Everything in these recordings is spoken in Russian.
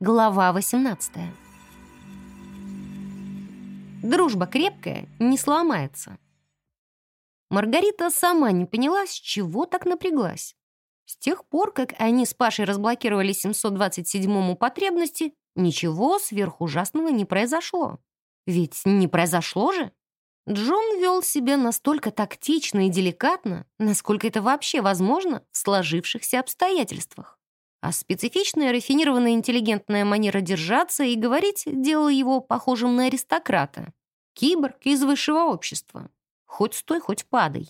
Глава 18 Дружба крепкая, не сломается. Маргарита сама не поняла, с чего так напряглась. С тех пор, как они с Пашей разблокировали 727-му потребности, ничего сверхужасного не произошло. Ведь не произошло же. Джон вел себя настолько тактично и деликатно, насколько это вообще возможно в сложившихся обстоятельствах. А специфичная, рафинированная, интеллигентная манера держаться и говорить делала его похожим на аристократа. Киборг из высшего общества. Хоть стой, хоть падай.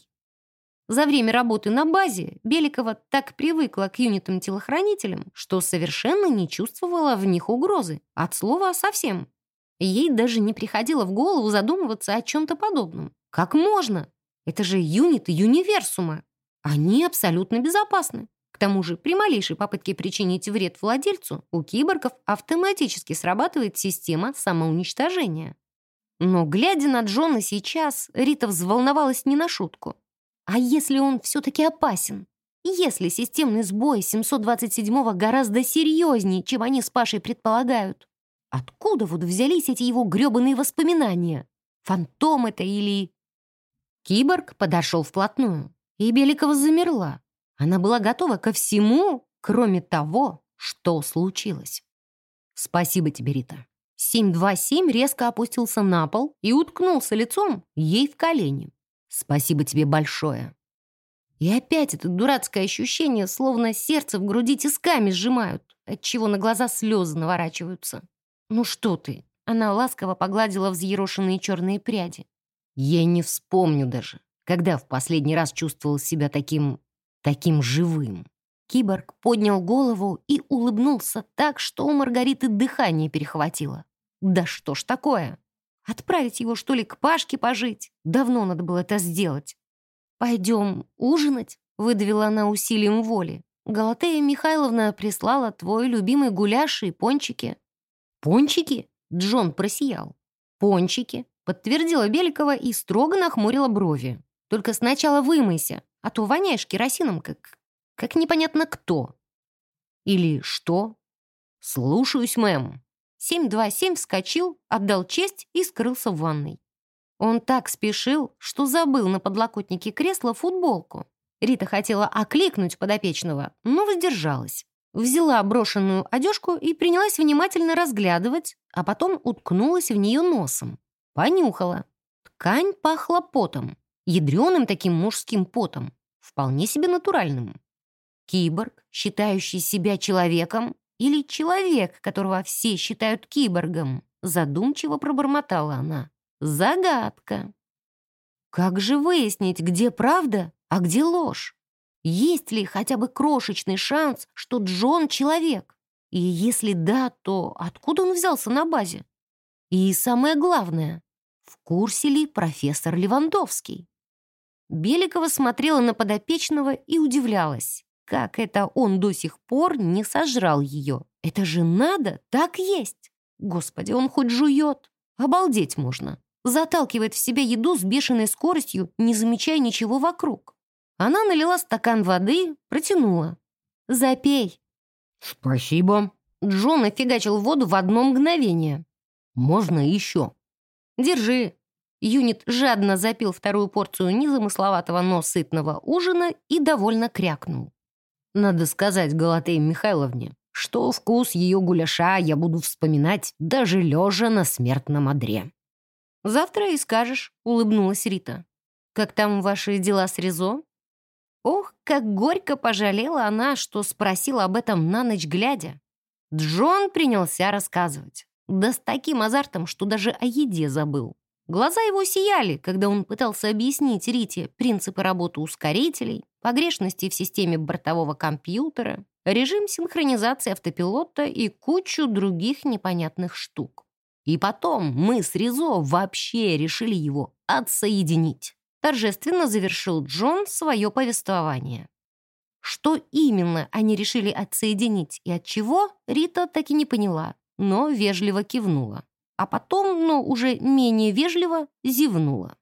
За время работы на базе Беликова так привыкла к юнитам-телохранителям, что совершенно не чувствовала в них угрозы. От слова совсем. Ей даже не приходило в голову задумываться о чем-то подобном. Как можно? Это же юниты универсума. Они абсолютно безопасны. К тому же при малейшей попытке причинить вред владельцу у киборгов автоматически срабатывает система самоуничтожения. Но, глядя на Джона сейчас, Рита взволновалась не на шутку. А если он все-таки опасен? Если системный сбой 727-го гораздо серьезнее, чем они с Пашей предполагают? Откуда вот взялись эти его гребаные воспоминания? Фантом это или... Киборг подошел вплотную, и Беликова замерла. Она была готова ко всему, кроме того, что случилось. «Спасибо тебе, Рита». 727 резко опустился на пол и уткнулся лицом ей в колени. «Спасибо тебе большое». И опять это дурацкое ощущение, словно сердце в груди тисками сжимают, отчего на глаза слезы наворачиваются. «Ну что ты?» Она ласково погладила взъерошенные черные пряди. «Я не вспомню даже, когда в последний раз чувствовал себя таким таким живым. Киборг поднял голову и улыбнулся так, что у Маргариты дыхание перехватило. «Да что ж такое? Отправить его, что ли, к Пашке пожить? Давно надо было это сделать». «Пойдем ужинать?» — выдавила она усилием воли. «Галатея Михайловна прислала твой любимый гуляш и пончики». «Пончики?» — Джон просиял. «Пончики», — подтвердила Беликова и строго нахмурила брови. «Только сначала вымойся, а то воняешь керосином, как... как непонятно кто. Или что? Слушаюсь, мэм. 727 вскочил, отдал честь и скрылся в ванной. Он так спешил, что забыл на подлокотнике кресла футболку. Рита хотела окликнуть подопечного, но воздержалась. Взяла брошенную одежку и принялась внимательно разглядывать, а потом уткнулась в нее носом. Понюхала. Ткань пахла потом ядреным таким мужским потом, вполне себе натуральным. Киборг, считающий себя человеком, или человек, которого все считают киборгом, задумчиво пробормотала она. Загадка. Как же выяснить, где правда, а где ложь? Есть ли хотя бы крошечный шанс, что Джон — человек? И если да, то откуда он взялся на базе? И самое главное, в курсе ли профессор Левандовский? Беликова смотрела на подопечного и удивлялась. Как это он до сих пор не сожрал ее? Это же надо, так есть. Господи, он хоть жует. Обалдеть можно. Заталкивает в себя еду с бешеной скоростью, не замечая ничего вокруг. Она налила стакан воды, протянула. «Запей». «Спасибо». Джон офигачил воду в одно мгновение. «Можно еще?» «Держи». Юнит жадно запил вторую порцию незамысловатого, но сытного ужина и довольно крякнул. Надо сказать Галатее Михайловне, что вкус ее гуляша я буду вспоминать даже лежа на смертном одре. «Завтра и скажешь», — улыбнулась Рита. «Как там ваши дела с Резо?» Ох, как горько пожалела она, что спросила об этом на ночь глядя. Джон принялся рассказывать. Да с таким азартом, что даже о еде забыл. Глаза его сияли, когда он пытался объяснить Рите принципы работы ускорителей, погрешности в системе бортового компьютера, режим синхронизации автопилота и кучу других непонятных штук. И потом мы с Ризо вообще решили его отсоединить. Торжественно завершил Джон свое повествование. Что именно они решили отсоединить и от чего, Рита так и не поняла, но вежливо кивнула а потом, но уже менее вежливо, зевнула.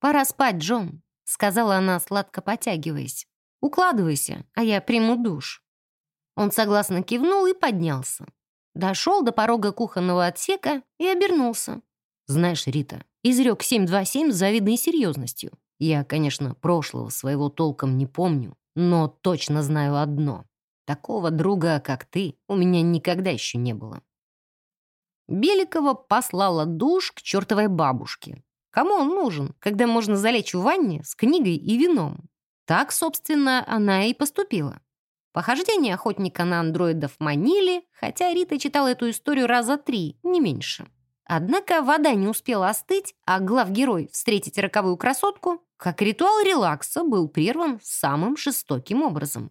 «Пора спать, Джон», — сказала она, сладко потягиваясь. «Укладывайся, а я приму душ». Он согласно кивнул и поднялся. Дошел до порога кухонного отсека и обернулся. «Знаешь, Рита, изрек 727 с завидной серьезностью. Я, конечно, прошлого своего толком не помню, но точно знаю одно. Такого друга, как ты, у меня никогда еще не было». Беликова послала душ к чертовой бабушке. Кому он нужен, когда можно залечь в ванне с книгой и вином? Так, собственно, она и поступила. Похождение охотника на андроидов манили, хотя Рита читала эту историю раза три, не меньше. Однако вода не успела остыть, а главгерой встретить роковую красотку, как ритуал релакса был прерван самым жестоким образом.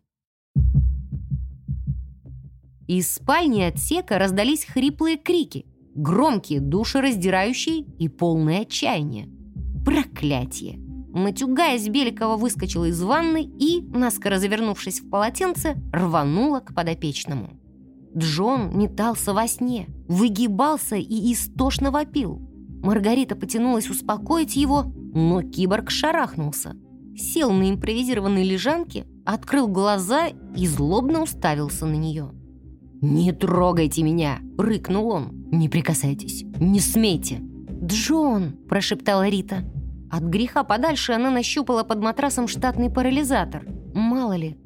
Из спальни отсека раздались хриплые крики, громкие, душераздирающие и полное отчаяние. Проклятие! Матюгаясь, Беликова выскочила из ванны и, наскоро завернувшись в полотенце, рванула к подопечному. Джон метался во сне, выгибался и истошно вопил. Маргарита потянулась успокоить его, но киборг шарахнулся. Сел на импровизированной лежанке, открыл глаза и злобно уставился на нее. «Не трогайте меня!» — рыкнул он. «Не прикасайтесь! Не смейте!» «Джон!» — прошептала Рита. От греха подальше она нащупала под матрасом штатный парализатор. Мало ли.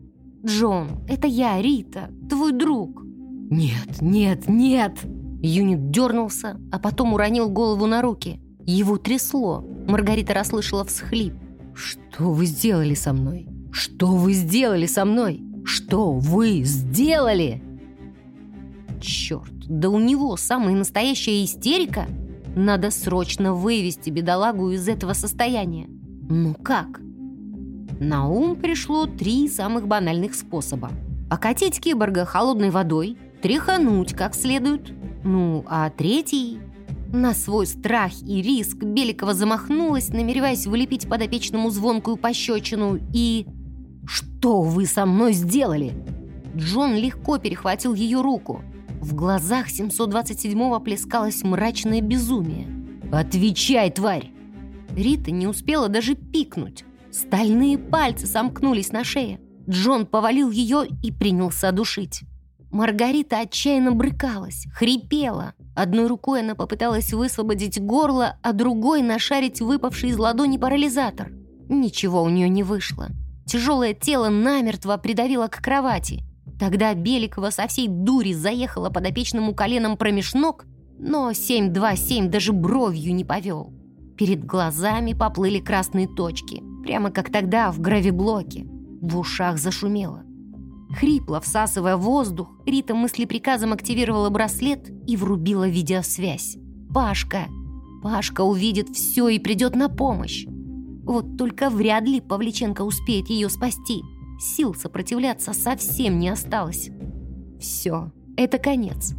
«Джон, это я, Рита, твой друг!» «Нет, нет, нет!» Юнит дернулся, а потом уронил голову на руки. Его трясло. Маргарита расслышала всхлип. «Что вы сделали со мной? Что вы сделали со мной? Что вы сделали?» Черт, да у него самая настоящая истерика. Надо срочно вывести бедолагу из этого состояния. Ну как? На ум пришло три самых банальных способа. Окатить киборга холодной водой, тряхануть как следует. Ну, а третий... На свой страх и риск Беликова замахнулась, намереваясь вылепить подопечному звонкую пощечину и... «Что вы со мной сделали?» Джон легко перехватил ее руку. В глазах 727-го плескалось мрачное безумие. «Отвечай, тварь!» Рита не успела даже пикнуть. Стальные пальцы сомкнулись на шее. Джон повалил ее и принялся душить. Маргарита отчаянно брыкалась, хрипела. Одной рукой она попыталась высвободить горло, а другой нашарить выпавший из ладони парализатор. Ничего у нее не вышло. Тяжелое тело намертво придавило к кровати. Тогда Беликова со всей дури заехала подопечному коленом промеж ног, но 727 даже бровью не повел. Перед глазами поплыли красные точки, прямо как тогда в гравиблоке. В ушах зашумело. Хрипло всасывая воздух, Рита мыслеприказом активировала браслет и врубила видеосвязь. «Пашка! Пашка увидит все и придет на помощь!» Вот только вряд ли Павличенко успеет ее спасти. Сил сопротивляться совсем не осталось. Все, это конец.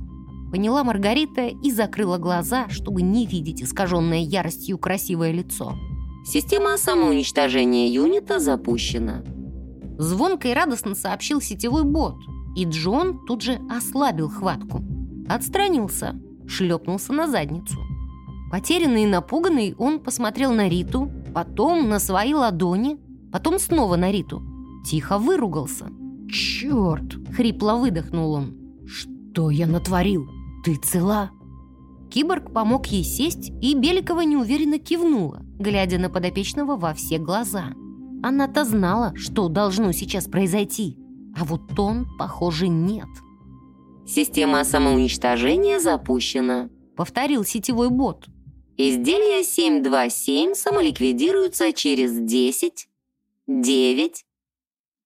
Поняла Маргарита и закрыла глаза, чтобы не видеть искаженное яростью красивое лицо. Система самоуничтожения юнита запущена. Звонко и радостно сообщил сетевой бот, и Джон тут же ослабил хватку. Отстранился, шлепнулся на задницу. Потерянный и напуганный, он посмотрел на Риту, потом на свои ладони, потом снова на Риту – тихо выругался. «Черт!» — хрипло выдохнул он. «Что я натворил? Ты цела?» Киборг помог ей сесть, и Беликова неуверенно кивнула, глядя на подопечного во все глаза. Она-то знала, что должно сейчас произойти, а вот он, похоже, нет. «Система самоуничтожения запущена», — повторил сетевой бот. «Изделие 727 самоликвидируется через 10, 9,